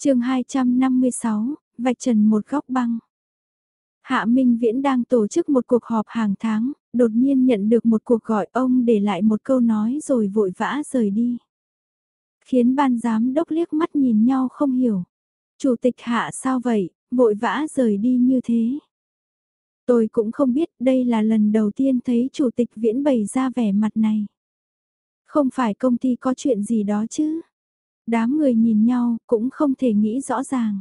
chương 256, vạch trần một góc băng. Hạ Minh Viễn đang tổ chức một cuộc họp hàng tháng, đột nhiên nhận được một cuộc gọi ông để lại một câu nói rồi vội vã rời đi. Khiến ban giám đốc liếc mắt nhìn nhau không hiểu. Chủ tịch Hạ sao vậy, vội vã rời đi như thế. Tôi cũng không biết đây là lần đầu tiên thấy chủ tịch Viễn bày ra vẻ mặt này. Không phải công ty có chuyện gì đó chứ. Đám người nhìn nhau cũng không thể nghĩ rõ ràng.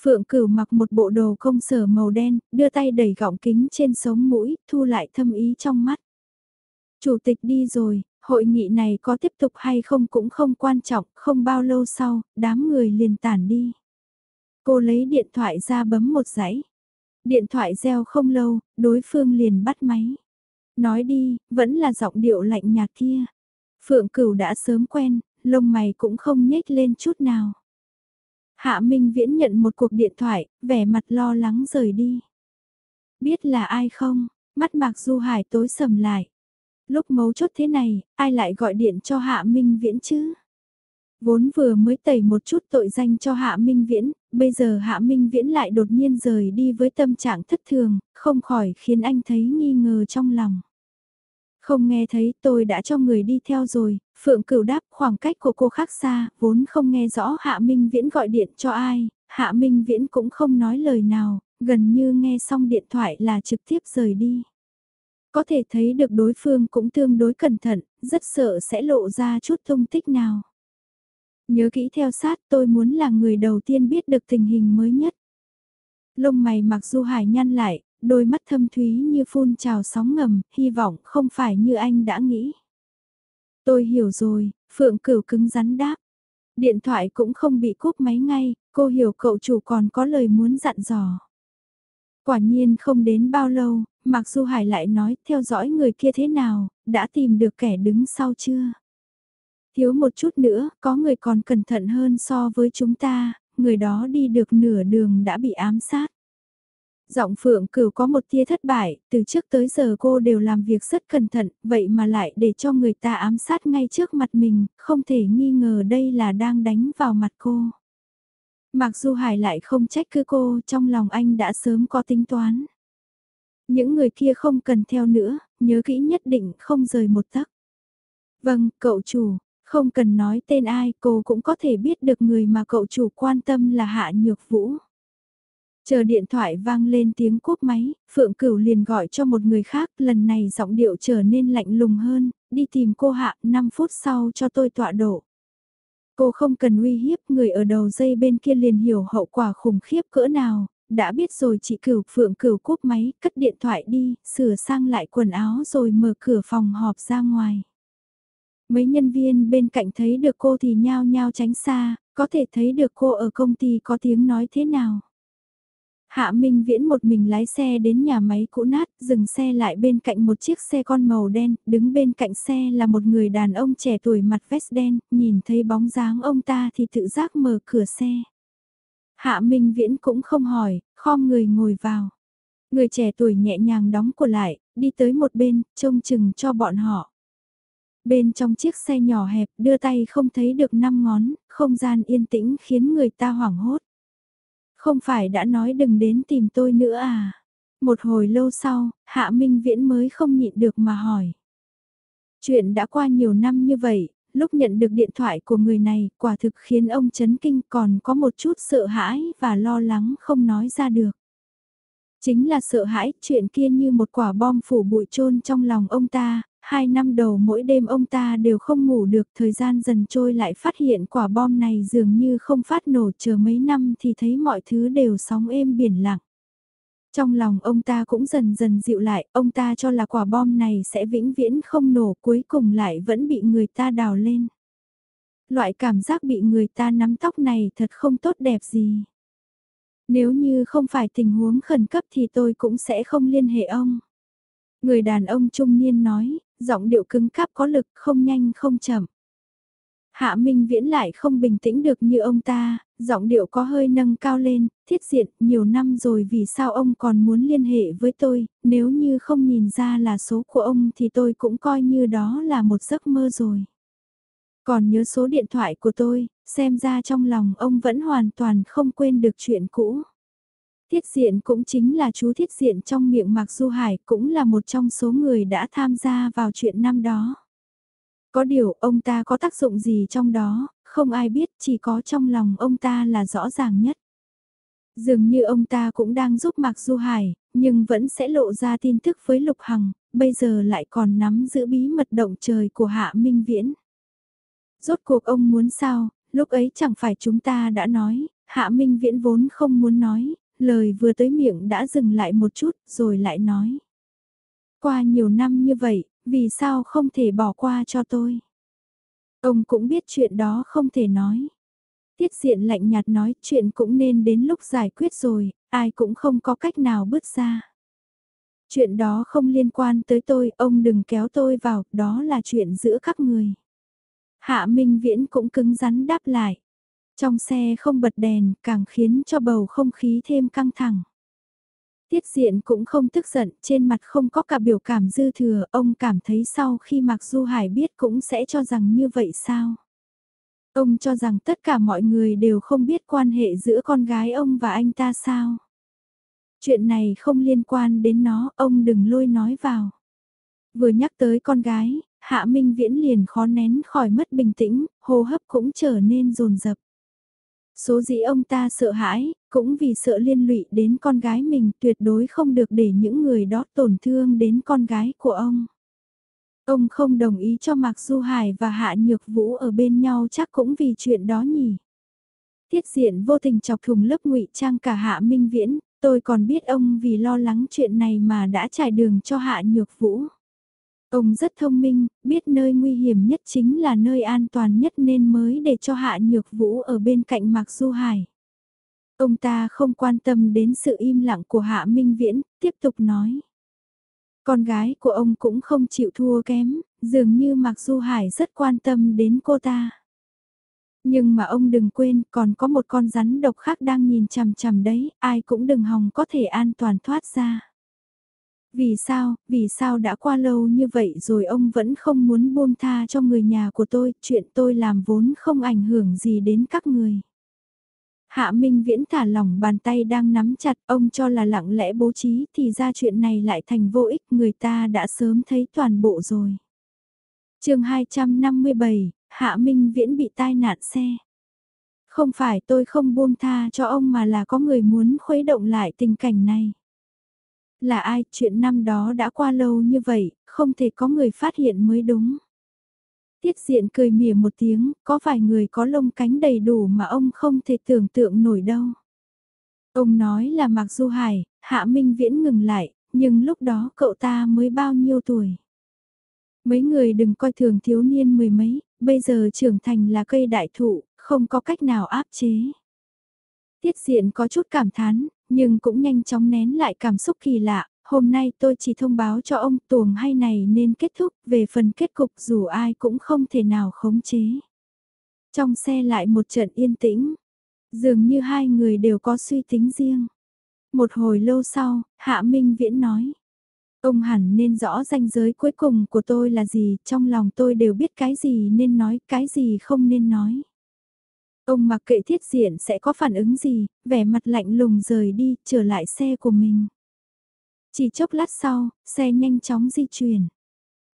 Phượng cửu mặc một bộ đồ công sở màu đen, đưa tay đẩy gọng kính trên sống mũi, thu lại thâm ý trong mắt. Chủ tịch đi rồi, hội nghị này có tiếp tục hay không cũng không quan trọng, không bao lâu sau, đám người liền tản đi. Cô lấy điện thoại ra bấm một dãy. Điện thoại reo không lâu, đối phương liền bắt máy. Nói đi, vẫn là giọng điệu lạnh nhạt kia. Phượng cửu đã sớm quen, lông mày cũng không nhếch lên chút nào. Hạ Minh Viễn nhận một cuộc điện thoại, vẻ mặt lo lắng rời đi. Biết là ai không? Mắt Mạc Du Hải tối sầm lại. Lúc mấu chốt thế này, ai lại gọi điện cho Hạ Minh Viễn chứ? Vốn vừa mới tẩy một chút tội danh cho Hạ Minh Viễn, bây giờ Hạ Minh Viễn lại đột nhiên rời đi với tâm trạng thất thường, không khỏi khiến anh thấy nghi ngờ trong lòng. Không nghe thấy tôi đã cho người đi theo rồi, Phượng Cửu đáp khoảng cách của cô khác xa, vốn không nghe rõ Hạ Minh Viễn gọi điện cho ai, Hạ Minh Viễn cũng không nói lời nào, gần như nghe xong điện thoại là trực tiếp rời đi. Có thể thấy được đối phương cũng tương đối cẩn thận, rất sợ sẽ lộ ra chút thông tích nào. Nhớ kỹ theo sát tôi muốn là người đầu tiên biết được tình hình mới nhất. Lông mày mặc dù Hải nhăn lại, đôi mắt thâm thúy như phun trào sóng ngầm, hy vọng không phải như anh đã nghĩ. Tôi hiểu rồi, Phượng Cửu cứng rắn đáp. Điện thoại cũng không bị cúp máy ngay, cô hiểu cậu chủ còn có lời muốn dặn dò. Quả nhiên không đến bao lâu, Mạc Du Hải lại nói theo dõi người kia thế nào, đã tìm được kẻ đứng sau chưa? Thiếu một chút nữa, có người còn cẩn thận hơn so với chúng ta, người đó đi được nửa đường đã bị ám sát. Giọng phượng cửu có một tia thất bại, từ trước tới giờ cô đều làm việc rất cẩn thận, vậy mà lại để cho người ta ám sát ngay trước mặt mình, không thể nghi ngờ đây là đang đánh vào mặt cô. Mặc dù Hải lại không trách cứ cô, trong lòng anh đã sớm có tính toán. Những người kia không cần theo nữa, nhớ kỹ nhất định không rời một tấc. Vâng, cậu chủ, không cần nói tên ai, cô cũng có thể biết được người mà cậu chủ quan tâm là Hạ Nhược Vũ. Chờ điện thoại vang lên tiếng cúp máy, Phượng Cửu liền gọi cho một người khác, lần này giọng điệu trở nên lạnh lùng hơn, đi tìm cô Hạ, 5 phút sau cho tôi tọa độ. Cô không cần uy hiếp, người ở đầu dây bên kia liền hiểu hậu quả khủng khiếp cỡ nào, đã biết rồi chị Cửu Phượng Cửu cúp máy, cất điện thoại đi, sửa sang lại quần áo rồi mở cửa phòng họp ra ngoài. Mấy nhân viên bên cạnh thấy được cô thì nhao nhao tránh xa, có thể thấy được cô ở công ty có tiếng nói thế nào. Hạ Minh Viễn một mình lái xe đến nhà máy cũ nát, dừng xe lại bên cạnh một chiếc xe con màu đen, đứng bên cạnh xe là một người đàn ông trẻ tuổi mặt vest đen, nhìn thấy bóng dáng ông ta thì tự giác mở cửa xe. Hạ Minh Viễn cũng không hỏi, khom người ngồi vào. Người trẻ tuổi nhẹ nhàng đóng cửa lại, đi tới một bên, trông chừng cho bọn họ. Bên trong chiếc xe nhỏ hẹp đưa tay không thấy được năm ngón, không gian yên tĩnh khiến người ta hoảng hốt. Không phải đã nói đừng đến tìm tôi nữa à? Một hồi lâu sau, Hạ Minh Viễn mới không nhịn được mà hỏi. Chuyện đã qua nhiều năm như vậy, lúc nhận được điện thoại của người này quả thực khiến ông chấn kinh còn có một chút sợ hãi và lo lắng không nói ra được. Chính là sợ hãi chuyện kia như một quả bom phủ bụi chôn trong lòng ông ta, Hai năm đầu mỗi đêm ông ta đều không ngủ được thời gian dần trôi lại phát hiện quả bom này dường như không phát nổ chờ mấy năm thì thấy mọi thứ đều sóng êm biển lặng. Trong lòng ông ta cũng dần dần dịu lại, ông ta cho là quả bom này sẽ vĩnh viễn không nổ cuối cùng lại vẫn bị người ta đào lên. Loại cảm giác bị người ta nắm tóc này thật không tốt đẹp gì. Nếu như không phải tình huống khẩn cấp thì tôi cũng sẽ không liên hệ ông. Người đàn ông trung niên nói, giọng điệu cứng cáp có lực không nhanh không chậm. Hạ Minh Viễn lại không bình tĩnh được như ông ta, giọng điệu có hơi nâng cao lên, thiết diện, nhiều năm rồi vì sao ông còn muốn liên hệ với tôi, nếu như không nhìn ra là số của ông thì tôi cũng coi như đó là một giấc mơ rồi. Còn nhớ số điện thoại của tôi, xem ra trong lòng ông vẫn hoàn toàn không quên được chuyện cũ. Thiết diện cũng chính là chú thiết diện trong miệng Mạc Du Hải cũng là một trong số người đã tham gia vào chuyện năm đó. Có điều ông ta có tác dụng gì trong đó, không ai biết chỉ có trong lòng ông ta là rõ ràng nhất. Dường như ông ta cũng đang giúp Mạc Du Hải, nhưng vẫn sẽ lộ ra tin tức với Lục Hằng, bây giờ lại còn nắm giữ bí mật động trời của Hạ Minh Viễn. Rốt cuộc ông muốn sao, lúc ấy chẳng phải chúng ta đã nói, Hạ Minh Viễn vốn không muốn nói, lời vừa tới miệng đã dừng lại một chút rồi lại nói. Qua nhiều năm như vậy, vì sao không thể bỏ qua cho tôi? Ông cũng biết chuyện đó không thể nói. Tiết diện lạnh nhạt nói chuyện cũng nên đến lúc giải quyết rồi, ai cũng không có cách nào bước ra. Chuyện đó không liên quan tới tôi, ông đừng kéo tôi vào, đó là chuyện giữa các người. Hạ Minh Viễn cũng cứng rắn đáp lại. Trong xe không bật đèn, càng khiến cho bầu không khí thêm căng thẳng. Tiết diện cũng không tức giận, trên mặt không có cả biểu cảm dư thừa, ông cảm thấy sau khi Mạc Du Hải biết cũng sẽ cho rằng như vậy sao? Ông cho rằng tất cả mọi người đều không biết quan hệ giữa con gái ông và anh ta sao? Chuyện này không liên quan đến nó, ông đừng lôi nói vào. Vừa nhắc tới con gái, Hạ Minh Viễn liền khó nén khỏi mất bình tĩnh, hô hấp cũng trở nên rồn rập. Số dĩ ông ta sợ hãi, cũng vì sợ liên lụy đến con gái mình tuyệt đối không được để những người đó tổn thương đến con gái của ông. Ông không đồng ý cho Mạc Du Hải và Hạ Nhược Vũ ở bên nhau chắc cũng vì chuyện đó nhỉ. Tiết diện vô tình chọc thùng lớp ngụy trang cả Hạ Minh Viễn, tôi còn biết ông vì lo lắng chuyện này mà đã trải đường cho Hạ Nhược Vũ. Ông rất thông minh, biết nơi nguy hiểm nhất chính là nơi an toàn nhất nên mới để cho Hạ Nhược Vũ ở bên cạnh Mạc Du Hải. Ông ta không quan tâm đến sự im lặng của Hạ Minh Viễn, tiếp tục nói. Con gái của ông cũng không chịu thua kém, dường như Mạc Du Hải rất quan tâm đến cô ta. Nhưng mà ông đừng quên còn có một con rắn độc khác đang nhìn chằm chằm đấy, ai cũng đừng hòng có thể an toàn thoát ra. Vì sao, vì sao đã qua lâu như vậy rồi ông vẫn không muốn buông tha cho người nhà của tôi, chuyện tôi làm vốn không ảnh hưởng gì đến các người. Hạ Minh Viễn thả lỏng bàn tay đang nắm chặt ông cho là lặng lẽ bố trí thì ra chuyện này lại thành vô ích người ta đã sớm thấy toàn bộ rồi. chương 257, Hạ Minh Viễn bị tai nạn xe. Không phải tôi không buông tha cho ông mà là có người muốn khuấy động lại tình cảnh này. Là ai, chuyện năm đó đã qua lâu như vậy, không thể có người phát hiện mới đúng. Tiết diện cười mỉa một tiếng, có vài người có lông cánh đầy đủ mà ông không thể tưởng tượng nổi đâu. Ông nói là Mạc Du Hải, Hạ Minh Viễn ngừng lại, nhưng lúc đó cậu ta mới bao nhiêu tuổi. Mấy người đừng coi thường thiếu niên mười mấy, bây giờ trưởng thành là cây đại thụ, không có cách nào áp chế. Tiết diện có chút cảm thán, nhưng cũng nhanh chóng nén lại cảm xúc kỳ lạ, hôm nay tôi chỉ thông báo cho ông tuồng hay này nên kết thúc, về phần kết cục dù ai cũng không thể nào khống chế. Trong xe lại một trận yên tĩnh, dường như hai người đều có suy tính riêng. Một hồi lâu sau, Hạ Minh Viễn nói. Ông hẳn nên rõ ranh giới cuối cùng của tôi là gì, trong lòng tôi đều biết cái gì nên nói, cái gì không nên nói. Ông mặc kệ thiết diện sẽ có phản ứng gì, vẻ mặt lạnh lùng rời đi, trở lại xe của mình. Chỉ chốc lát sau, xe nhanh chóng di chuyển.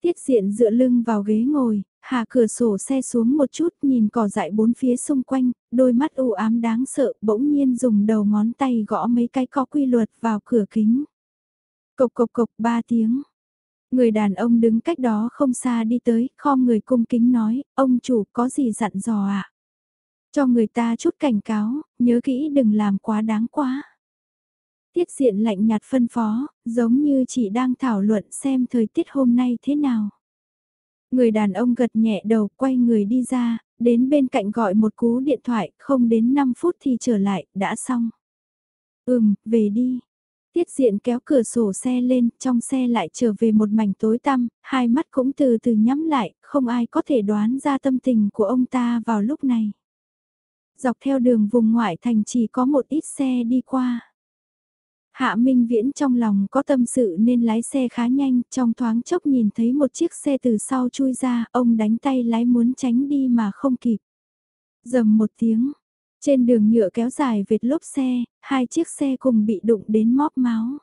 Tiết diện dựa lưng vào ghế ngồi, hạ cửa sổ xe xuống một chút nhìn cỏ dại bốn phía xung quanh, đôi mắt u ám đáng sợ bỗng nhiên dùng đầu ngón tay gõ mấy cái có quy luật vào cửa kính. Cộc cộc cộc ba tiếng. Người đàn ông đứng cách đó không xa đi tới, khom người cung kính nói, ông chủ có gì dặn dò ạ? À? Cho người ta chút cảnh cáo, nhớ kỹ đừng làm quá đáng quá. Tiết diện lạnh nhạt phân phó, giống như chỉ đang thảo luận xem thời tiết hôm nay thế nào. Người đàn ông gật nhẹ đầu quay người đi ra, đến bên cạnh gọi một cú điện thoại, không đến 5 phút thì trở lại, đã xong. Ừm, về đi. Tiết diện kéo cửa sổ xe lên, trong xe lại trở về một mảnh tối tăm, hai mắt cũng từ từ nhắm lại, không ai có thể đoán ra tâm tình của ông ta vào lúc này. Dọc theo đường vùng ngoại thành chỉ có một ít xe đi qua. Hạ Minh Viễn trong lòng có tâm sự nên lái xe khá nhanh, trong thoáng chốc nhìn thấy một chiếc xe từ sau chui ra, ông đánh tay lái muốn tránh đi mà không kịp. Dầm một tiếng, trên đường nhựa kéo dài vệt lốp xe, hai chiếc xe cùng bị đụng đến móp máu.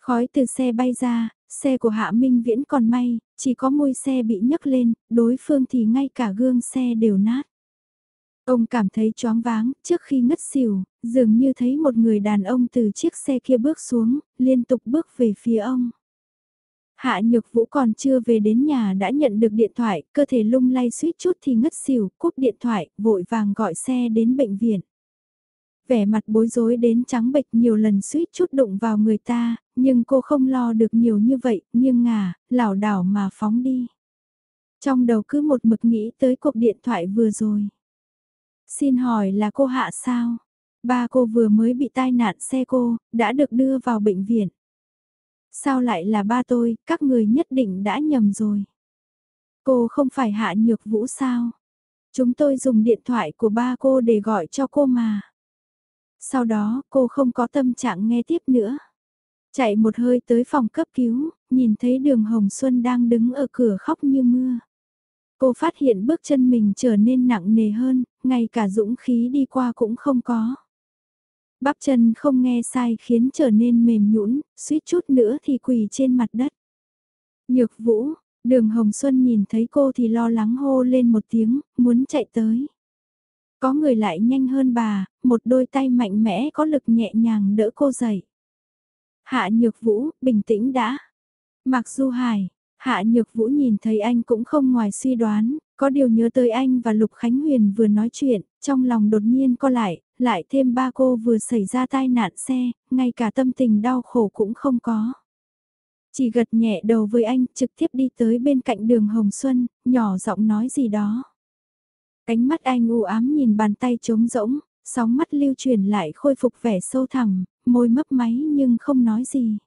Khói từ xe bay ra, xe của Hạ Minh Viễn còn may, chỉ có môi xe bị nhấc lên, đối phương thì ngay cả gương xe đều nát. Ông cảm thấy choáng váng, trước khi ngất xỉu, dường như thấy một người đàn ông từ chiếc xe kia bước xuống, liên tục bước về phía ông. Hạ Nhược Vũ còn chưa về đến nhà đã nhận được điện thoại, cơ thể lung lay suýt chút thì ngất xỉu, cúp điện thoại, vội vàng gọi xe đến bệnh viện. Vẻ mặt bối rối đến trắng bệch nhiều lần suýt chút đụng vào người ta, nhưng cô không lo được nhiều như vậy, nghiêng ngả, lảo đảo mà phóng đi. Trong đầu cứ một mực nghĩ tới cuộc điện thoại vừa rồi. Xin hỏi là cô Hạ sao? Ba cô vừa mới bị tai nạn xe cô, đã được đưa vào bệnh viện. Sao lại là ba tôi, các người nhất định đã nhầm rồi. Cô không phải Hạ Nhược Vũ sao? Chúng tôi dùng điện thoại của ba cô để gọi cho cô mà. Sau đó cô không có tâm trạng nghe tiếp nữa. Chạy một hơi tới phòng cấp cứu, nhìn thấy đường Hồng Xuân đang đứng ở cửa khóc như mưa. Cô phát hiện bước chân mình trở nên nặng nề hơn, ngay cả dũng khí đi qua cũng không có. Bắp chân không nghe sai khiến trở nên mềm nhũn, suýt chút nữa thì quỳ trên mặt đất. Nhược vũ, đường Hồng Xuân nhìn thấy cô thì lo lắng hô lên một tiếng, muốn chạy tới. Có người lại nhanh hơn bà, một đôi tay mạnh mẽ có lực nhẹ nhàng đỡ cô dậy. Hạ Nhược Vũ, bình tĩnh đã. Mặc Du Hải, Hạ Nhược Vũ nhìn thấy anh cũng không ngoài suy đoán, có điều nhớ tới anh và Lục Khánh Huyền vừa nói chuyện, trong lòng đột nhiên co lại, lại thêm ba cô vừa xảy ra tai nạn xe, ngay cả tâm tình đau khổ cũng không có. Chỉ gật nhẹ đầu với anh, trực tiếp đi tới bên cạnh đường Hồng Xuân, nhỏ giọng nói gì đó. Cánh mắt anh u ám nhìn bàn tay trống rỗng, sóng mắt lưu truyền lại khôi phục vẻ sâu thẳm, môi mấp máy nhưng không nói gì.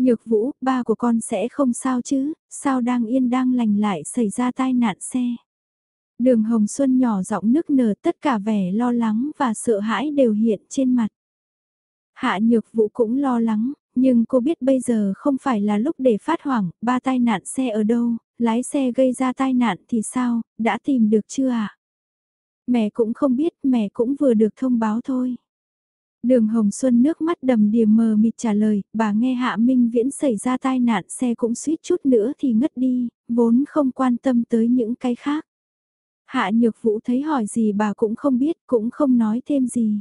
Nhược vũ, ba của con sẽ không sao chứ, sao đang yên đang lành lại xảy ra tai nạn xe. Đường Hồng Xuân nhỏ giọng nức nở tất cả vẻ lo lắng và sợ hãi đều hiện trên mặt. Hạ nhược vũ cũng lo lắng, nhưng cô biết bây giờ không phải là lúc để phát hoảng, ba tai nạn xe ở đâu, lái xe gây ra tai nạn thì sao, đã tìm được chưa ạ? À? Mẹ cũng không biết, mẹ cũng vừa được thông báo thôi. Đường Hồng Xuân nước mắt đầm đìa mờ mịt trả lời, bà nghe Hạ Minh Viễn xảy ra tai nạn xe cũng suýt chút nữa thì ngất đi, vốn không quan tâm tới những cái khác. Hạ Nhược Vũ thấy hỏi gì bà cũng không biết, cũng không nói thêm gì.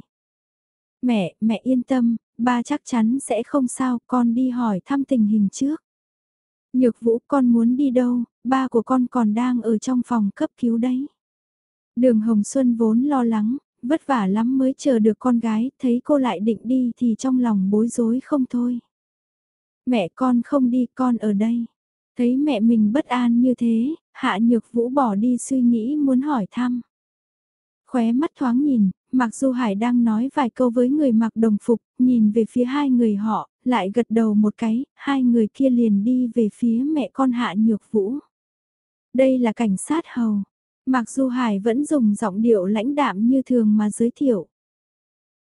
Mẹ, mẹ yên tâm, ba chắc chắn sẽ không sao, con đi hỏi thăm tình hình trước. Nhược Vũ con muốn đi đâu, ba của con còn đang ở trong phòng cấp cứu đấy. Đường Hồng Xuân vốn lo lắng, vất vả lắm mới chờ được con gái, thấy cô lại định đi thì trong lòng bối rối không thôi. Mẹ con không đi, con ở đây. Thấy mẹ mình bất an như thế, Hạ Nhược Vũ bỏ đi suy nghĩ muốn hỏi thăm. Khóe mắt thoáng nhìn, mặc dù Hải đang nói vài câu với người mặc đồng phục, nhìn về phía hai người họ, lại gật đầu một cái, hai người kia liền đi về phía mẹ con Hạ Nhược Vũ. Đây là cảnh sát hầu. Mặc dù Hải vẫn dùng giọng điệu lãnh đạm như thường mà giới thiệu.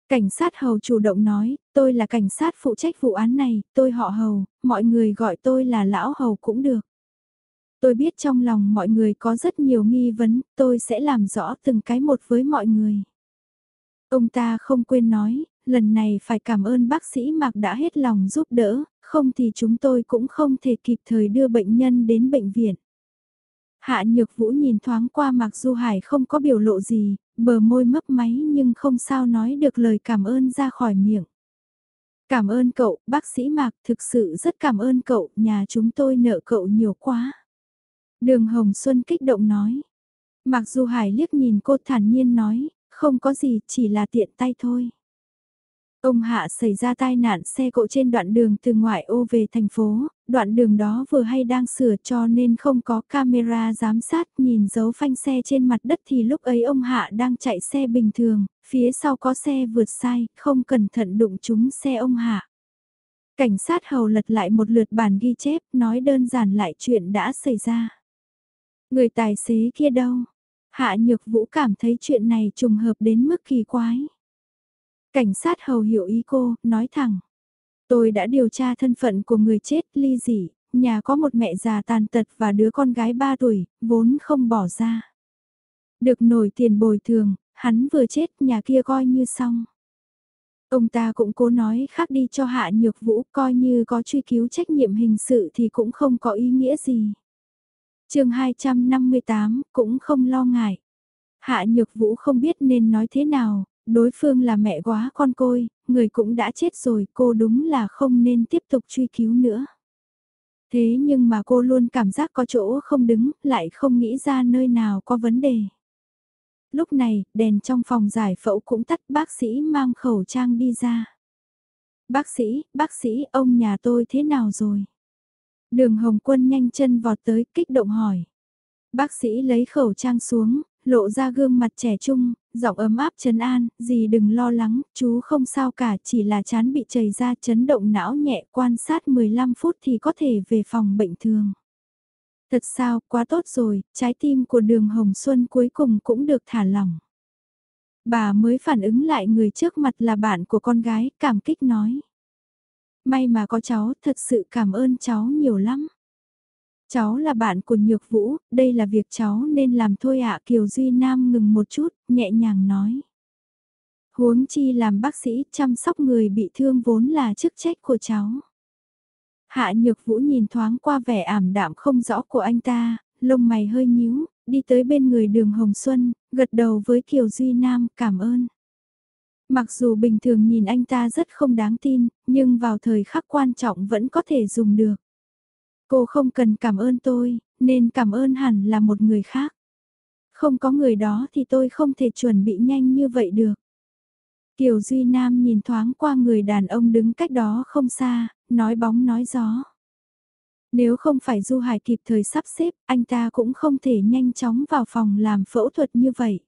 Cảnh sát hầu chủ động nói, tôi là cảnh sát phụ trách vụ án này, tôi họ hầu, mọi người gọi tôi là lão hầu cũng được. Tôi biết trong lòng mọi người có rất nhiều nghi vấn, tôi sẽ làm rõ từng cái một với mọi người. Ông ta không quên nói, lần này phải cảm ơn bác sĩ Mạc đã hết lòng giúp đỡ, không thì chúng tôi cũng không thể kịp thời đưa bệnh nhân đến bệnh viện. Hạ Nhược Vũ nhìn thoáng qua Mạc Du Hải không có biểu lộ gì, bờ môi mấp máy nhưng không sao nói được lời cảm ơn ra khỏi miệng. Cảm ơn cậu, bác sĩ Mạc, thực sự rất cảm ơn cậu, nhà chúng tôi nợ cậu nhiều quá. Đường Hồng Xuân kích động nói. Mặc dù Hải liếc nhìn cô thản nhiên nói, không có gì, chỉ là tiện tay thôi. Ông Hạ xảy ra tai nạn xe cộ trên đoạn đường từ ngoại ô về thành phố, đoạn đường đó vừa hay đang sửa cho nên không có camera giám sát nhìn dấu phanh xe trên mặt đất thì lúc ấy ông Hạ đang chạy xe bình thường, phía sau có xe vượt sai, không cẩn thận đụng trúng xe ông Hạ. Cảnh sát hầu lật lại một lượt bản ghi chép nói đơn giản lại chuyện đã xảy ra. Người tài xế kia đâu? Hạ Nhược Vũ cảm thấy chuyện này trùng hợp đến mức kỳ quái. Cảnh sát hầu hiểu ý cô, nói thẳng. Tôi đã điều tra thân phận của người chết ly dị, nhà có một mẹ già tàn tật và đứa con gái 3 tuổi, vốn không bỏ ra. Được nổi tiền bồi thường, hắn vừa chết nhà kia coi như xong. Ông ta cũng cố nói khác đi cho Hạ Nhược Vũ coi như có truy cứu trách nhiệm hình sự thì cũng không có ý nghĩa gì. chương 258 cũng không lo ngại. Hạ Nhược Vũ không biết nên nói thế nào, đối phương là mẹ quá con côi, người cũng đã chết rồi cô đúng là không nên tiếp tục truy cứu nữa. Thế nhưng mà cô luôn cảm giác có chỗ không đứng, lại không nghĩ ra nơi nào có vấn đề. Lúc này, đèn trong phòng giải phẫu cũng tắt bác sĩ mang khẩu trang đi ra. Bác sĩ, bác sĩ, ông nhà tôi thế nào rồi? Đường Hồng Quân nhanh chân vọt tới, kích động hỏi. Bác sĩ lấy khẩu trang xuống, lộ ra gương mặt trẻ trung, giọng ấm áp trấn an, gì đừng lo lắng, chú không sao cả, chỉ là chán bị chảy ra chấn động não nhẹ quan sát 15 phút thì có thể về phòng bệnh thường. Thật sao, quá tốt rồi, trái tim của đường Hồng Xuân cuối cùng cũng được thả lỏng. Bà mới phản ứng lại người trước mặt là bạn của con gái, cảm kích nói. May mà có cháu, thật sự cảm ơn cháu nhiều lắm. Cháu là bạn của Nhược Vũ, đây là việc cháu nên làm thôi ạ Kiều Duy Nam ngừng một chút, nhẹ nhàng nói. Huống chi làm bác sĩ chăm sóc người bị thương vốn là chức trách của cháu. Hạ Nhược Vũ nhìn thoáng qua vẻ ảm đạm không rõ của anh ta, lông mày hơi nhíu, đi tới bên người đường Hồng Xuân, gật đầu với Kiều Duy Nam cảm ơn. Mặc dù bình thường nhìn anh ta rất không đáng tin, nhưng vào thời khắc quan trọng vẫn có thể dùng được. Cô không cần cảm ơn tôi, nên cảm ơn hẳn là một người khác. Không có người đó thì tôi không thể chuẩn bị nhanh như vậy được. Kiều Duy Nam nhìn thoáng qua người đàn ông đứng cách đó không xa, nói bóng nói gió. Nếu không phải Du Hải kịp thời sắp xếp, anh ta cũng không thể nhanh chóng vào phòng làm phẫu thuật như vậy.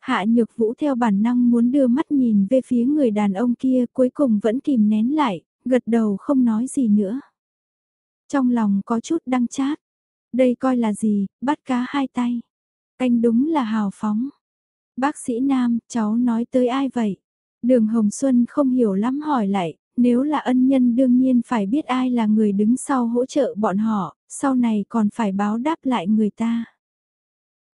Hạ Nhược Vũ theo bản năng muốn đưa mắt nhìn về phía người đàn ông kia cuối cùng vẫn kìm nén lại, gật đầu không nói gì nữa. Trong lòng có chút đăng chát. Đây coi là gì, bắt cá hai tay. Anh đúng là hào phóng. Bác sĩ Nam, cháu nói tới ai vậy? Đường Hồng Xuân không hiểu lắm hỏi lại, nếu là ân nhân đương nhiên phải biết ai là người đứng sau hỗ trợ bọn họ, sau này còn phải báo đáp lại người ta.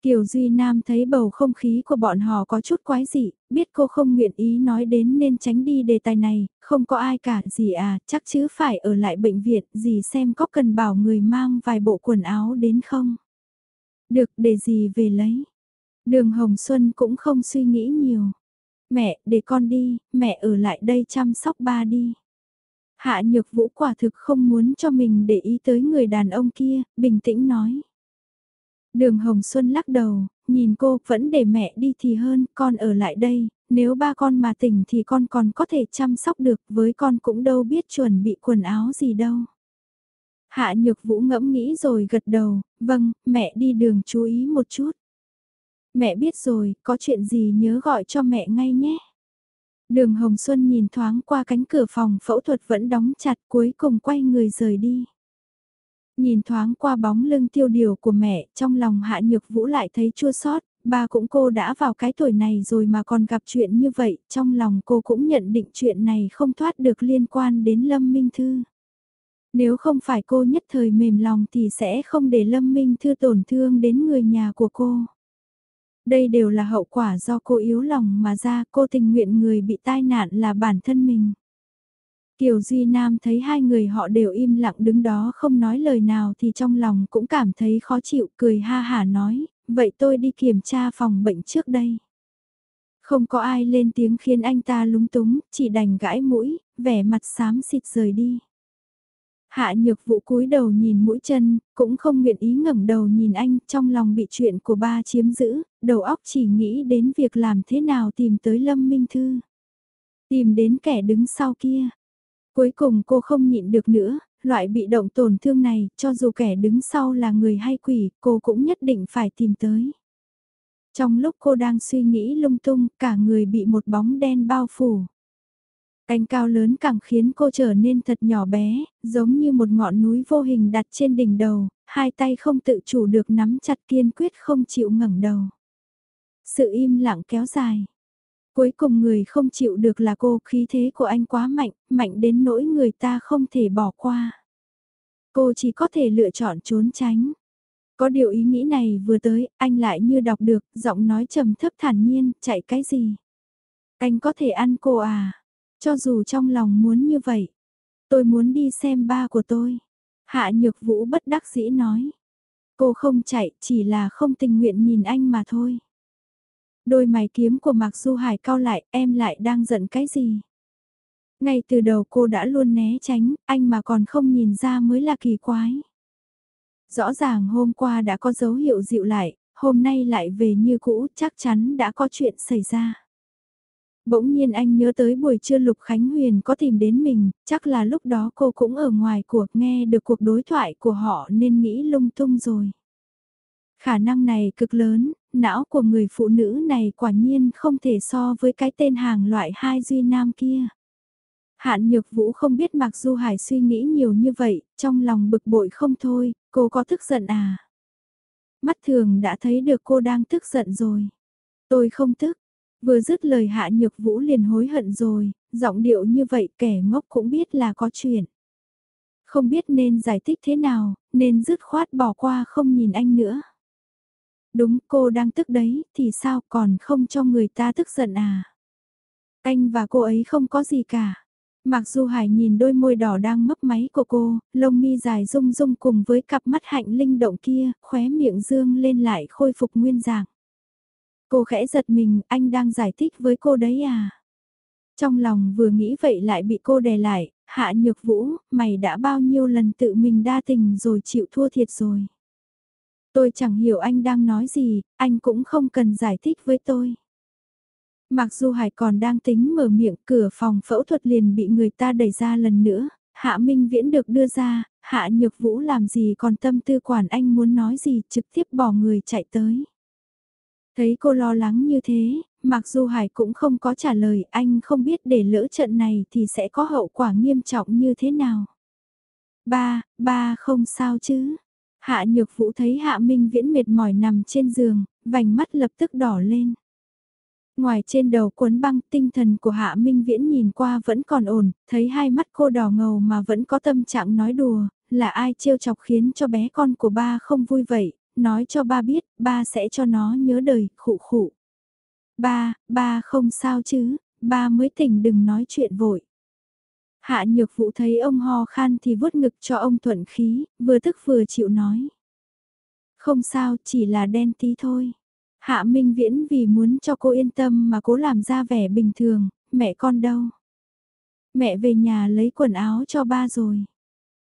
Kiều Duy Nam thấy bầu không khí của bọn họ có chút quái dị, biết cô không nguyện ý nói đến nên tránh đi đề tài này, không có ai cả gì à, chắc chứ phải ở lại bệnh viện, gì xem có cần bảo người mang vài bộ quần áo đến không. Được để gì về lấy. Đường Hồng Xuân cũng không suy nghĩ nhiều. Mẹ, để con đi, mẹ ở lại đây chăm sóc ba đi. Hạ Nhược Vũ quả thực không muốn cho mình để ý tới người đàn ông kia, bình tĩnh nói. Đường Hồng Xuân lắc đầu, nhìn cô vẫn để mẹ đi thì hơn, con ở lại đây, nếu ba con mà tỉnh thì con còn có thể chăm sóc được, với con cũng đâu biết chuẩn bị quần áo gì đâu. Hạ Nhược Vũ ngẫm nghĩ rồi gật đầu, vâng, mẹ đi đường chú ý một chút. Mẹ biết rồi, có chuyện gì nhớ gọi cho mẹ ngay nhé. Đường Hồng Xuân nhìn thoáng qua cánh cửa phòng phẫu thuật vẫn đóng chặt cuối cùng quay người rời đi. Nhìn thoáng qua bóng lưng tiêu điều của mẹ, trong lòng hạ nhược vũ lại thấy chua xót ba cũng cô đã vào cái tuổi này rồi mà còn gặp chuyện như vậy, trong lòng cô cũng nhận định chuyện này không thoát được liên quan đến Lâm Minh Thư. Nếu không phải cô nhất thời mềm lòng thì sẽ không để Lâm Minh Thư tổn thương đến người nhà của cô. Đây đều là hậu quả do cô yếu lòng mà ra cô tình nguyện người bị tai nạn là bản thân mình. Kiều Duy Nam thấy hai người họ đều im lặng đứng đó không nói lời nào thì trong lòng cũng cảm thấy khó chịu cười ha hả nói, vậy tôi đi kiểm tra phòng bệnh trước đây. Không có ai lên tiếng khiến anh ta lúng túng, chỉ đành gãi mũi, vẻ mặt xám xịt rời đi. Hạ nhược vụ cúi đầu nhìn mũi chân, cũng không nguyện ý ngẩng đầu nhìn anh, trong lòng bị chuyện của ba chiếm giữ, đầu óc chỉ nghĩ đến việc làm thế nào tìm tới Lâm Minh Thư. Tìm đến kẻ đứng sau kia, Cuối cùng cô không nhịn được nữa, loại bị động tổn thương này, cho dù kẻ đứng sau là người hay quỷ, cô cũng nhất định phải tìm tới. Trong lúc cô đang suy nghĩ lung tung, cả người bị một bóng đen bao phủ. Cánh cao lớn càng khiến cô trở nên thật nhỏ bé, giống như một ngọn núi vô hình đặt trên đỉnh đầu, hai tay không tự chủ được nắm chặt kiên quyết không chịu ngẩng đầu. Sự im lặng kéo dài. Cuối cùng người không chịu được là cô, khí thế của anh quá mạnh, mạnh đến nỗi người ta không thể bỏ qua. Cô chỉ có thể lựa chọn trốn tránh. Có điều ý nghĩ này vừa tới, anh lại như đọc được, giọng nói trầm thấp thản nhiên, chạy cái gì? Anh có thể ăn cô à? Cho dù trong lòng muốn như vậy. Tôi muốn đi xem ba của tôi. Hạ Nhược Vũ bất đắc dĩ nói. Cô không chạy, chỉ là không tình nguyện nhìn anh mà thôi. Đôi mày kiếm của Mạc Du Hải cao lại, em lại đang giận cái gì? Ngay từ đầu cô đã luôn né tránh, anh mà còn không nhìn ra mới là kỳ quái. Rõ ràng hôm qua đã có dấu hiệu dịu lại, hôm nay lại về như cũ, chắc chắn đã có chuyện xảy ra. Bỗng nhiên anh nhớ tới buổi trưa Lục Khánh Huyền có tìm đến mình, chắc là lúc đó cô cũng ở ngoài cuộc nghe được cuộc đối thoại của họ nên nghĩ lung tung rồi. Khả năng này cực lớn, não của người phụ nữ này quả nhiên không thể so với cái tên hàng loại hai duy nam kia. Hạn Nhược Vũ không biết Mạc Du Hải suy nghĩ nhiều như vậy, trong lòng bực bội không thôi, cô có tức giận à? Mắt thường đã thấy được cô đang tức giận rồi. Tôi không tức, vừa dứt lời Hạ Nhược Vũ liền hối hận rồi, giọng điệu như vậy kẻ ngốc cũng biết là có chuyện. Không biết nên giải thích thế nào, nên dứt khoát bỏ qua không nhìn anh nữa. Đúng cô đang tức đấy, thì sao còn không cho người ta tức giận à? Anh và cô ấy không có gì cả. Mặc dù Hải nhìn đôi môi đỏ đang mấp máy của cô, lông mi dài rung rung cùng với cặp mắt hạnh linh động kia, khóe miệng dương lên lại khôi phục nguyên dạng. Cô khẽ giật mình, anh đang giải thích với cô đấy à? Trong lòng vừa nghĩ vậy lại bị cô đè lại, hạ nhược vũ, mày đã bao nhiêu lần tự mình đa tình rồi chịu thua thiệt rồi. Tôi chẳng hiểu anh đang nói gì, anh cũng không cần giải thích với tôi. Mặc dù Hải còn đang tính mở miệng cửa phòng phẫu thuật liền bị người ta đẩy ra lần nữa, Hạ Minh Viễn được đưa ra, Hạ Nhược Vũ làm gì còn tâm tư quản anh muốn nói gì trực tiếp bỏ người chạy tới. Thấy cô lo lắng như thế, mặc dù Hải cũng không có trả lời anh không biết để lỡ trận này thì sẽ có hậu quả nghiêm trọng như thế nào. Ba, ba không sao chứ. Hạ Nhược Vũ thấy Hạ Minh Viễn mệt mỏi nằm trên giường, vành mắt lập tức đỏ lên. Ngoài trên đầu cuốn băng tinh thần của Hạ Minh Viễn nhìn qua vẫn còn ổn, thấy hai mắt cô đỏ ngầu mà vẫn có tâm trạng nói đùa, là ai trêu chọc khiến cho bé con của ba không vui vậy, nói cho ba biết, ba sẽ cho nó nhớ đời, khụ khụ. Ba, ba không sao chứ, ba mới tỉnh đừng nói chuyện vội. Hạ nhược vụ thấy ông ho khan thì vuốt ngực cho ông thuận khí, vừa tức vừa chịu nói. Không sao, chỉ là đen tí thôi. Hạ Minh Viễn vì muốn cho cô yên tâm mà cố làm ra vẻ bình thường, mẹ con đâu. Mẹ về nhà lấy quần áo cho ba rồi.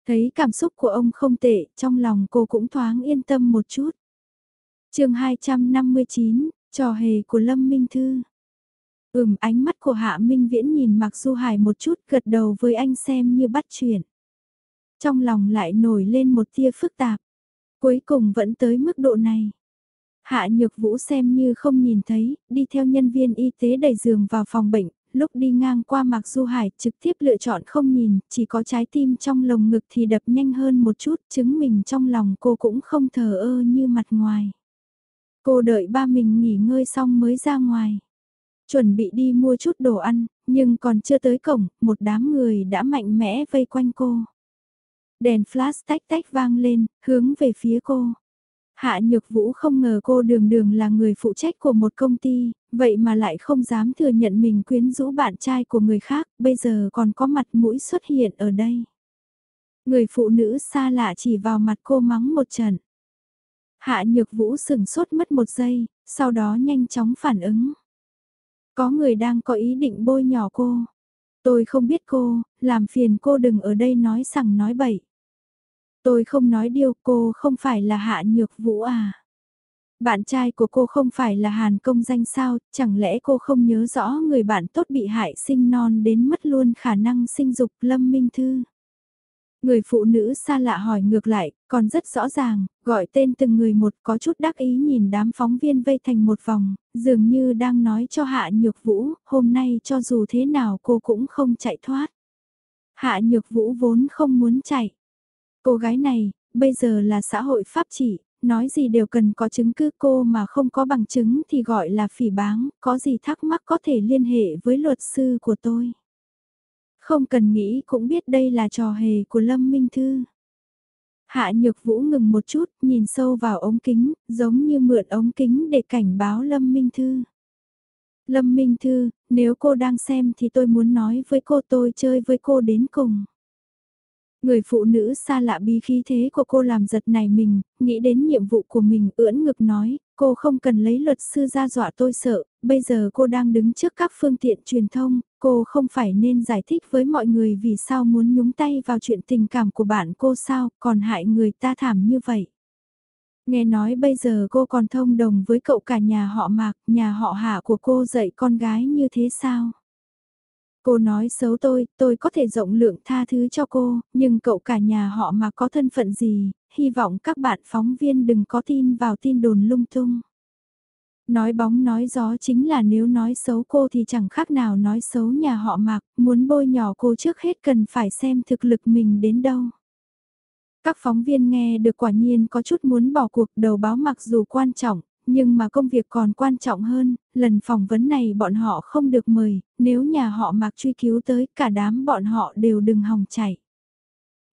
Thấy cảm xúc của ông không tệ, trong lòng cô cũng thoáng yên tâm một chút. chương 259, trò hề của Lâm Minh Thư. Ừm ánh mắt của Hạ Minh Viễn nhìn Mạc Du Hải một chút gật đầu với anh xem như bắt chuyện. Trong lòng lại nổi lên một tia phức tạp. Cuối cùng vẫn tới mức độ này. Hạ Nhược Vũ xem như không nhìn thấy, đi theo nhân viên y tế đẩy giường vào phòng bệnh, lúc đi ngang qua Mạc Du Hải trực tiếp lựa chọn không nhìn, chỉ có trái tim trong lồng ngực thì đập nhanh hơn một chút, chứng minh trong lòng cô cũng không thờ ơ như mặt ngoài. Cô đợi ba mình nghỉ ngơi xong mới ra ngoài. Chuẩn bị đi mua chút đồ ăn, nhưng còn chưa tới cổng, một đám người đã mạnh mẽ vây quanh cô. Đèn flash tách tách vang lên, hướng về phía cô. Hạ Nhược Vũ không ngờ cô đường đường là người phụ trách của một công ty, vậy mà lại không dám thừa nhận mình quyến rũ bạn trai của người khác, bây giờ còn có mặt mũi xuất hiện ở đây. Người phụ nữ xa lạ chỉ vào mặt cô mắng một trận. Hạ Nhược Vũ sừng sốt mất một giây, sau đó nhanh chóng phản ứng. Có người đang có ý định bôi nhỏ cô. Tôi không biết cô, làm phiền cô đừng ở đây nói sằng nói bậy. Tôi không nói điều cô không phải là Hạ Nhược Vũ à. Bạn trai của cô không phải là Hàn công danh sao, chẳng lẽ cô không nhớ rõ người bạn tốt bị hại sinh non đến mất luôn khả năng sinh dục Lâm Minh Thư. Người phụ nữ xa lạ hỏi ngược lại, còn rất rõ ràng, gọi tên từng người một có chút đắc ý nhìn đám phóng viên vây thành một vòng, dường như đang nói cho Hạ Nhược Vũ, hôm nay cho dù thế nào cô cũng không chạy thoát. Hạ Nhược Vũ vốn không muốn chạy. Cô gái này, bây giờ là xã hội pháp chỉ, nói gì đều cần có chứng cứ cô mà không có bằng chứng thì gọi là phỉ báng, có gì thắc mắc có thể liên hệ với luật sư của tôi. Không cần nghĩ cũng biết đây là trò hề của Lâm Minh Thư. Hạ Nhược Vũ ngừng một chút, nhìn sâu vào ống kính, giống như mượn ống kính để cảnh báo Lâm Minh Thư. Lâm Minh Thư, nếu cô đang xem thì tôi muốn nói với cô tôi chơi với cô đến cùng. Người phụ nữ xa lạ bí khí thế của cô làm giật này mình, nghĩ đến nhiệm vụ của mình ưỡn ngực nói, cô không cần lấy luật sư ra dọa tôi sợ, bây giờ cô đang đứng trước các phương tiện truyền thông, cô không phải nên giải thích với mọi người vì sao muốn nhúng tay vào chuyện tình cảm của bạn cô sao, còn hại người ta thảm như vậy. Nghe nói bây giờ cô còn thông đồng với cậu cả nhà họ Mạc, nhà họ Hạ của cô dạy con gái như thế sao? Cô nói xấu tôi, tôi có thể rộng lượng tha thứ cho cô, nhưng cậu cả nhà họ mà có thân phận gì, hy vọng các bạn phóng viên đừng có tin vào tin đồn lung tung. Nói bóng nói gió chính là nếu nói xấu cô thì chẳng khác nào nói xấu nhà họ mạc, muốn bôi nhỏ cô trước hết cần phải xem thực lực mình đến đâu. Các phóng viên nghe được quả nhiên có chút muốn bỏ cuộc đầu báo mặc dù quan trọng, nhưng mà công việc còn quan trọng hơn, lần phỏng vấn này bọn họ không được mời, nếu nhà họ mặc truy cứu tới cả đám bọn họ đều đừng hòng chạy.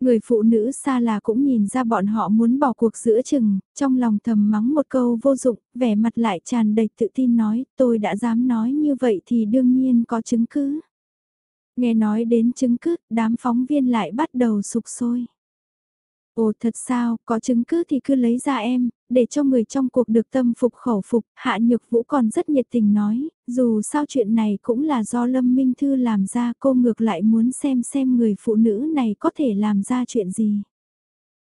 Người phụ nữ xa là cũng nhìn ra bọn họ muốn bỏ cuộc giữa chừng, trong lòng thầm mắng một câu vô dụng, vẻ mặt lại tràn đầy tự tin nói, tôi đã dám nói như vậy thì đương nhiên có chứng cứ. Nghe nói đến chứng cứ, đám phóng viên lại bắt đầu sụp sôi. Ồ thật sao, có chứng cứ thì cứ lấy ra em, để cho người trong cuộc được tâm phục khẩu phục, Hạ Nhược Vũ còn rất nhiệt tình nói, dù sao chuyện này cũng là do Lâm Minh Thư làm ra cô ngược lại muốn xem xem người phụ nữ này có thể làm ra chuyện gì.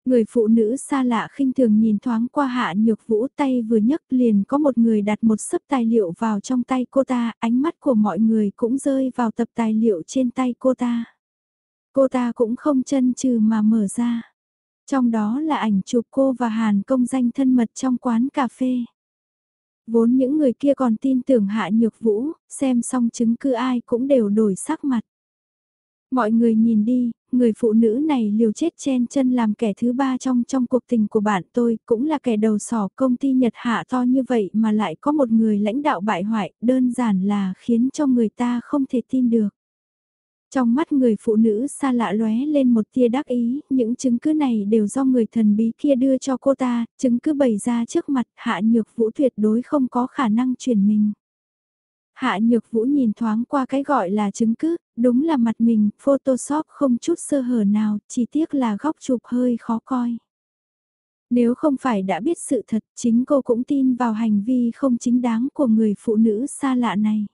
Người phụ nữ xa lạ khinh thường nhìn thoáng qua Hạ Nhược Vũ tay vừa nhấc liền có một người đặt một sấp tài liệu vào trong tay cô ta, ánh mắt của mọi người cũng rơi vào tập tài liệu trên tay cô ta. Cô ta cũng không chân trừ mà mở ra. Trong đó là ảnh chụp cô và Hàn công danh thân mật trong quán cà phê. Vốn những người kia còn tin tưởng Hạ Nhược Vũ, xem xong chứng cứ ai cũng đều đổi sắc mặt. Mọi người nhìn đi, người phụ nữ này liều chết chen chân làm kẻ thứ ba trong trong cuộc tình của bạn tôi, cũng là kẻ đầu sỏ công ty Nhật Hạ to như vậy mà lại có một người lãnh đạo bại hoại, đơn giản là khiến cho người ta không thể tin được. Trong mắt người phụ nữ xa lạ lóe lên một tia đắc ý, những chứng cứ này đều do người thần bí kia đưa cho cô ta, chứng cứ bày ra trước mặt hạ nhược vũ tuyệt đối không có khả năng truyền mình. Hạ nhược vũ nhìn thoáng qua cái gọi là chứng cứ, đúng là mặt mình, photoshop không chút sơ hở nào, chỉ tiếc là góc chụp hơi khó coi. Nếu không phải đã biết sự thật, chính cô cũng tin vào hành vi không chính đáng của người phụ nữ xa lạ này.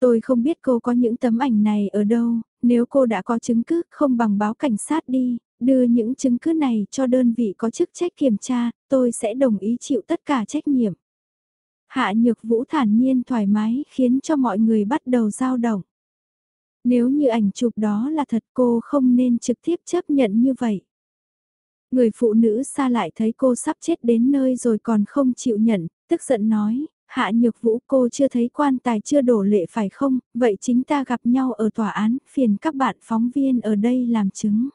Tôi không biết cô có những tấm ảnh này ở đâu, nếu cô đã có chứng cứ không bằng báo cảnh sát đi, đưa những chứng cứ này cho đơn vị có chức trách kiểm tra, tôi sẽ đồng ý chịu tất cả trách nhiệm. Hạ Nhược Vũ thản nhiên thoải mái khiến cho mọi người bắt đầu dao động. Nếu như ảnh chụp đó là thật cô không nên trực tiếp chấp nhận như vậy. Người phụ nữ xa lại thấy cô sắp chết đến nơi rồi còn không chịu nhận, tức giận nói, Hạ nhược vũ cô chưa thấy quan tài chưa đổ lệ phải không, vậy chính ta gặp nhau ở tòa án, phiền các bạn phóng viên ở đây làm chứng.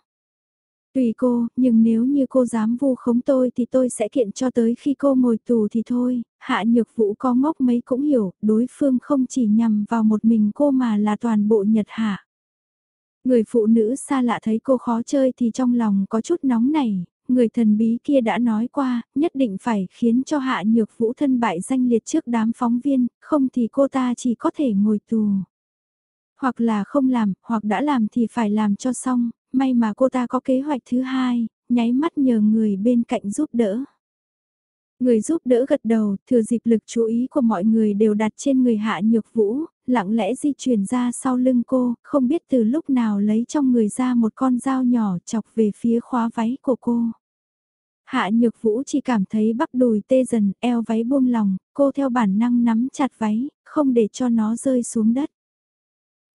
Tùy cô, nhưng nếu như cô dám vu khống tôi thì tôi sẽ kiện cho tới khi cô ngồi tù thì thôi, hạ nhược vũ có ngốc mấy cũng hiểu, đối phương không chỉ nhằm vào một mình cô mà là toàn bộ nhật hạ. Người phụ nữ xa lạ thấy cô khó chơi thì trong lòng có chút nóng này, người thần bí kia đã nói qua, nhất định phải khiến cho hạ nhược vũ thân bại danh liệt trước đám phóng viên, không thì cô ta chỉ có thể ngồi tù. Hoặc là không làm, hoặc đã làm thì phải làm cho xong, may mà cô ta có kế hoạch thứ hai, nháy mắt nhờ người bên cạnh giúp đỡ. Người giúp đỡ gật đầu, thừa dịp lực chú ý của mọi người đều đặt trên người hạ nhược vũ, lặng lẽ di chuyển ra sau lưng cô, không biết từ lúc nào lấy trong người ra một con dao nhỏ chọc về phía khóa váy của cô. Hạ nhược vũ chỉ cảm thấy bắp đùi tê dần, eo váy buông lòng, cô theo bản năng nắm chặt váy, không để cho nó rơi xuống đất.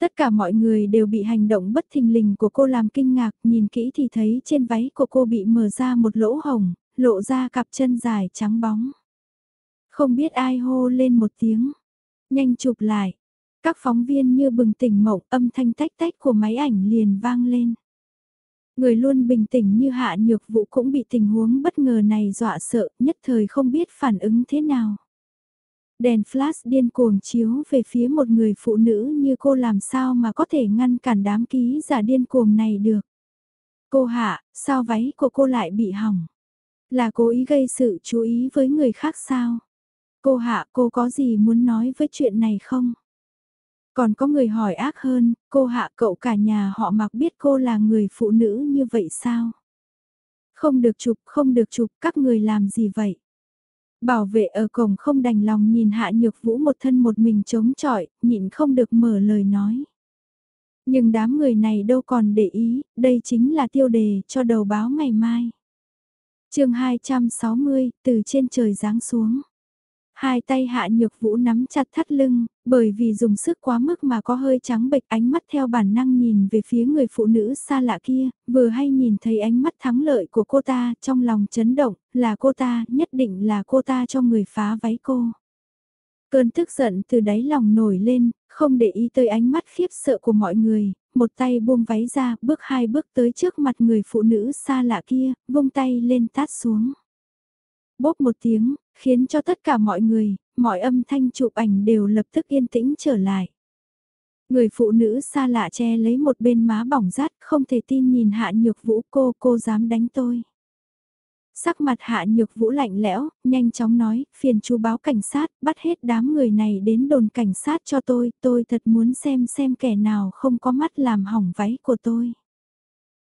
Tất cả mọi người đều bị hành động bất thình lình của cô làm kinh ngạc, nhìn kỹ thì thấy trên váy của cô bị mở ra một lỗ hồng, lộ ra cặp chân dài trắng bóng. Không biết ai hô lên một tiếng, nhanh chụp lại, các phóng viên như bừng tỉnh mộng âm thanh tách tách của máy ảnh liền vang lên. Người luôn bình tĩnh như hạ nhược vũ cũng bị tình huống bất ngờ này dọa sợ, nhất thời không biết phản ứng thế nào. Đèn flash điên cuồng chiếu về phía một người phụ nữ như cô làm sao mà có thể ngăn cản đám ký giả điên cuồng này được. Cô hạ, sao váy của cô lại bị hỏng? Là cố ý gây sự chú ý với người khác sao? Cô hạ cô có gì muốn nói với chuyện này không? Còn có người hỏi ác hơn, cô hạ cậu cả nhà họ mặc biết cô là người phụ nữ như vậy sao? Không được chụp, không được chụp, các người làm gì vậy? Bảo vệ ở cổng không đành lòng nhìn hạ nhược vũ một thân một mình chống chọi, nhịn không được mở lời nói. Nhưng đám người này đâu còn để ý, đây chính là tiêu đề cho đầu báo ngày mai chương 260, từ trên trời giáng xuống. Hai tay hạ nhược vũ nắm chặt thắt lưng, bởi vì dùng sức quá mức mà có hơi trắng bệch ánh mắt theo bản năng nhìn về phía người phụ nữ xa lạ kia, vừa hay nhìn thấy ánh mắt thắng lợi của cô ta trong lòng chấn động, là cô ta, nhất định là cô ta cho người phá váy cô. Cơn tức giận từ đáy lòng nổi lên, không để ý tới ánh mắt khiếp sợ của mọi người, một tay buông váy ra, bước hai bước tới trước mặt người phụ nữ xa lạ kia, vung tay lên tát xuống. Bốp một tiếng, khiến cho tất cả mọi người, mọi âm thanh chụp ảnh đều lập tức yên tĩnh trở lại. Người phụ nữ xa lạ che lấy một bên má bỏng rát, không thể tin nhìn hạ nhược vũ cô, cô dám đánh tôi. Sắc mặt hạ nhược vũ lạnh lẽo, nhanh chóng nói, phiền chú báo cảnh sát, bắt hết đám người này đến đồn cảnh sát cho tôi, tôi thật muốn xem xem kẻ nào không có mắt làm hỏng váy của tôi.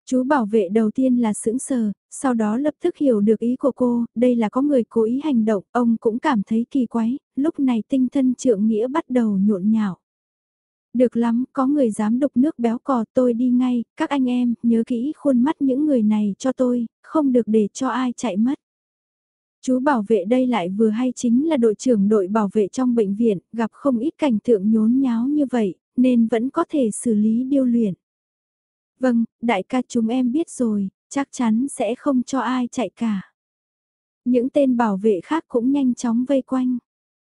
Chú bảo vệ đầu tiên là sững sờ, sau đó lập tức hiểu được ý của cô, đây là có người cố ý hành động, ông cũng cảm thấy kỳ quái, lúc này tinh thân trượng nghĩa bắt đầu nhộn nhạo. Được lắm, có người dám đục nước béo cò tôi đi ngay, các anh em, nhớ kỹ khuôn mắt những người này cho tôi, không được để cho ai chạy mất. Chú bảo vệ đây lại vừa hay chính là đội trưởng đội bảo vệ trong bệnh viện, gặp không ít cảnh tượng nhốn nháo như vậy, nên vẫn có thể xử lý điêu luyện. Vâng, đại ca chúng em biết rồi, chắc chắn sẽ không cho ai chạy cả. Những tên bảo vệ khác cũng nhanh chóng vây quanh.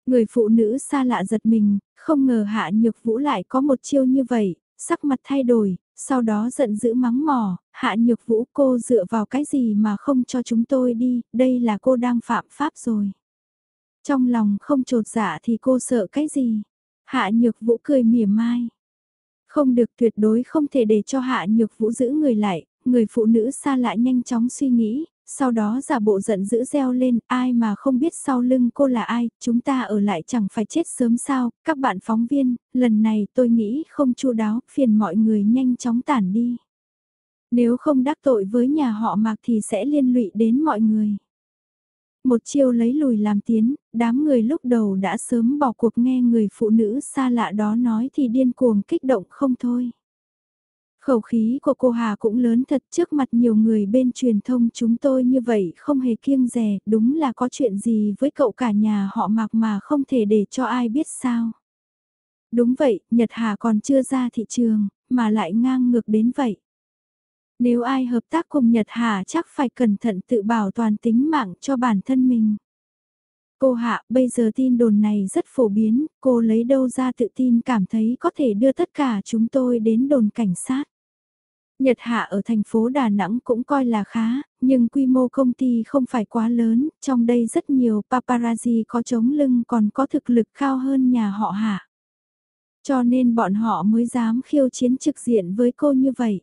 Người phụ nữ xa lạ giật mình, không ngờ hạ nhược vũ lại có một chiêu như vậy, sắc mặt thay đổi, sau đó giận dữ mắng mỏ, hạ nhược vũ cô dựa vào cái gì mà không cho chúng tôi đi, đây là cô đang phạm pháp rồi. Trong lòng không trột dạ thì cô sợ cái gì? Hạ nhược vũ cười mỉa mai. Không được tuyệt đối không thể để cho hạ nhược vũ giữ người lại, người phụ nữ xa lạ nhanh chóng suy nghĩ, sau đó giả bộ giận dữ reo lên, ai mà không biết sau lưng cô là ai, chúng ta ở lại chẳng phải chết sớm sao, các bạn phóng viên, lần này tôi nghĩ không chu đáo, phiền mọi người nhanh chóng tản đi. Nếu không đắc tội với nhà họ mạc thì sẽ liên lụy đến mọi người. Một chiêu lấy lùi làm tiến, đám người lúc đầu đã sớm bỏ cuộc nghe người phụ nữ xa lạ đó nói thì điên cuồng kích động không thôi. Khẩu khí của cô Hà cũng lớn thật trước mặt nhiều người bên truyền thông chúng tôi như vậy không hề kiêng rè, đúng là có chuyện gì với cậu cả nhà họ mặc mà không thể để cho ai biết sao. Đúng vậy, Nhật Hà còn chưa ra thị trường, mà lại ngang ngược đến vậy. Nếu ai hợp tác cùng Nhật Hà chắc phải cẩn thận tự bảo toàn tính mạng cho bản thân mình. Cô Hạ, bây giờ tin đồn này rất phổ biến, cô lấy đâu ra tự tin cảm thấy có thể đưa tất cả chúng tôi đến đồn cảnh sát. Nhật Hạ ở thành phố Đà Nẵng cũng coi là khá, nhưng quy mô công ty không phải quá lớn, trong đây rất nhiều paparazzi có chống lưng còn có thực lực cao hơn nhà họ Hạ. Cho nên bọn họ mới dám khiêu chiến trực diện với cô như vậy.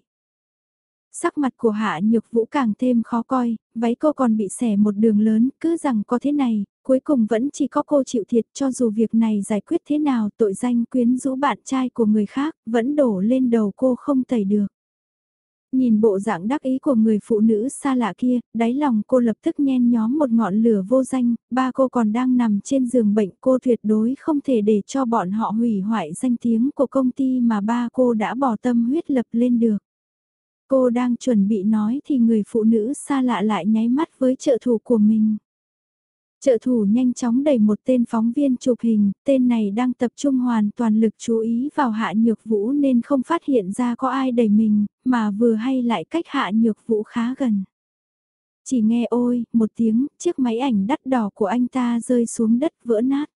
Sắc mặt của Hạ Nhược Vũ càng thêm khó coi, váy cô còn bị xẻ một đường lớn, cứ rằng có thế này, cuối cùng vẫn chỉ có cô chịu thiệt cho dù việc này giải quyết thế nào tội danh quyến rũ bạn trai của người khác vẫn đổ lên đầu cô không tẩy được. Nhìn bộ dạng đắc ý của người phụ nữ xa lạ kia, đáy lòng cô lập tức nhen nhóm một ngọn lửa vô danh, ba cô còn đang nằm trên giường bệnh cô tuyệt đối không thể để cho bọn họ hủy hoại danh tiếng của công ty mà ba cô đã bỏ tâm huyết lập lên được. Cô đang chuẩn bị nói thì người phụ nữ xa lạ lại nháy mắt với trợ thủ của mình. Trợ thủ nhanh chóng đẩy một tên phóng viên chụp hình, tên này đang tập trung hoàn toàn lực chú ý vào hạ nhược vũ nên không phát hiện ra có ai đẩy mình, mà vừa hay lại cách hạ nhược vũ khá gần. Chỉ nghe ôi, một tiếng, chiếc máy ảnh đắt đỏ của anh ta rơi xuống đất vỡ nát.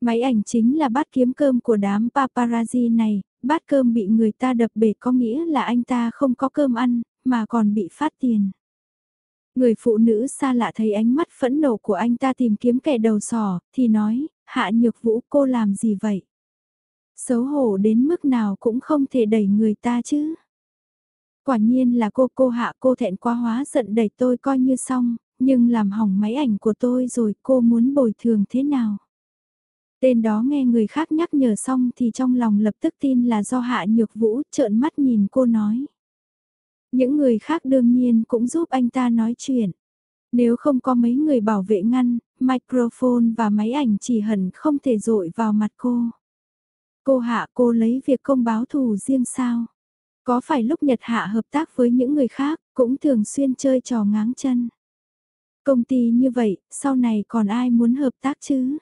Máy ảnh chính là bát kiếm cơm của đám paparazzi này, bát cơm bị người ta đập bể có nghĩa là anh ta không có cơm ăn, mà còn bị phát tiền. Người phụ nữ xa lạ thấy ánh mắt phẫn nộ của anh ta tìm kiếm kẻ đầu sò, thì nói, hạ nhược vũ cô làm gì vậy? Xấu hổ đến mức nào cũng không thể đẩy người ta chứ. Quả nhiên là cô cô hạ cô thẹn quá hóa giận đẩy tôi coi như xong, nhưng làm hỏng máy ảnh của tôi rồi cô muốn bồi thường thế nào? Tên đó nghe người khác nhắc nhở xong thì trong lòng lập tức tin là do hạ nhược vũ trợn mắt nhìn cô nói. Những người khác đương nhiên cũng giúp anh ta nói chuyện. Nếu không có mấy người bảo vệ ngăn, microphone và máy ảnh chỉ hẳn không thể dội vào mặt cô. Cô hạ cô lấy việc công báo thù riêng sao? Có phải lúc Nhật Hạ hợp tác với những người khác, cũng thường xuyên chơi trò ngáng chân? Công ty như vậy, sau này còn ai muốn hợp tác chứ?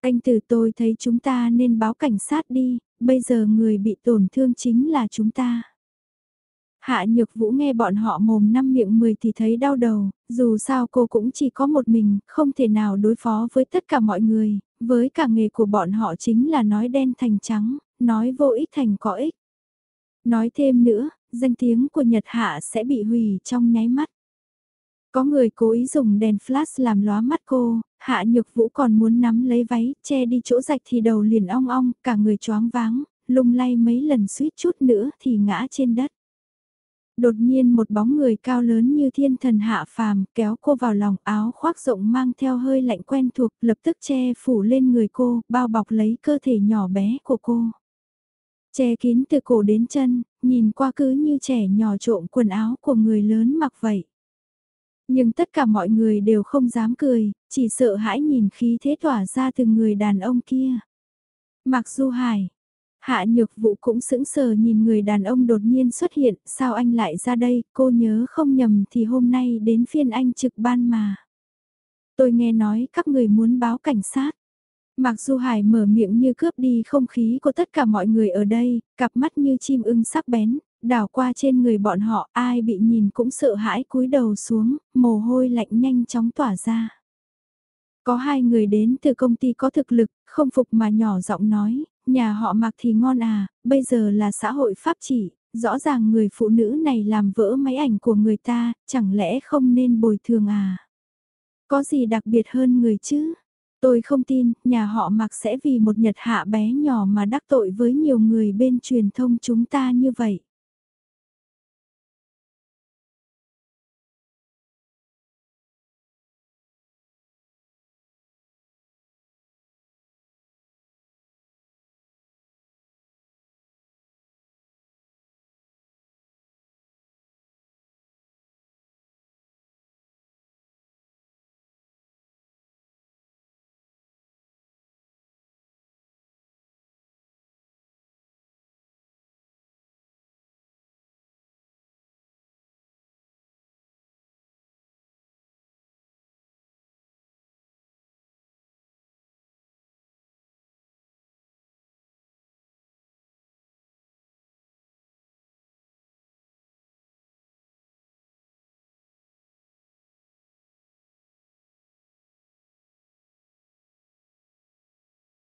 Anh từ tôi thấy chúng ta nên báo cảnh sát đi, bây giờ người bị tổn thương chính là chúng ta. Hạ Nhược Vũ nghe bọn họ mồm năm miệng mười thì thấy đau đầu, dù sao cô cũng chỉ có một mình, không thể nào đối phó với tất cả mọi người, với cả nghề của bọn họ chính là nói đen thành trắng, nói vô ích thành có ích. Nói thêm nữa, danh tiếng của Nhật Hạ sẽ bị hủy trong nháy mắt. Có người cố ý dùng đèn flash làm lóa mắt cô, Hạ Nhược Vũ còn muốn nắm lấy váy, che đi chỗ rạch thì đầu liền ong ong, cả người choáng váng, lung lay mấy lần suýt chút nữa thì ngã trên đất. Đột nhiên một bóng người cao lớn như thiên thần hạ phàm kéo cô vào lòng áo khoác rộng mang theo hơi lạnh quen thuộc lập tức che phủ lên người cô, bao bọc lấy cơ thể nhỏ bé của cô. Che kín từ cổ đến chân, nhìn qua cứ như trẻ nhỏ trộm quần áo của người lớn mặc vậy. Nhưng tất cả mọi người đều không dám cười, chỉ sợ hãi nhìn khí thế tỏa ra từ người đàn ông kia. Mặc Du Hải, Hạ nhược vụ cũng sững sờ nhìn người đàn ông đột nhiên xuất hiện, sao anh lại ra đây, cô nhớ không nhầm thì hôm nay đến phiên anh trực ban mà. Tôi nghe nói các người muốn báo cảnh sát. Mặc dù Hải mở miệng như cướp đi không khí của tất cả mọi người ở đây, cặp mắt như chim ưng sắc bén, đảo qua trên người bọn họ, ai bị nhìn cũng sợ hãi cúi đầu xuống, mồ hôi lạnh nhanh chóng tỏa ra. Có hai người đến từ công ty có thực lực, không phục mà nhỏ giọng nói, nhà họ mặc thì ngon à, bây giờ là xã hội pháp chỉ, rõ ràng người phụ nữ này làm vỡ máy ảnh của người ta, chẳng lẽ không nên bồi thường à? Có gì đặc biệt hơn người chứ? Tôi không tin, nhà họ mặc sẽ vì một nhật hạ bé nhỏ mà đắc tội với nhiều người bên truyền thông chúng ta như vậy.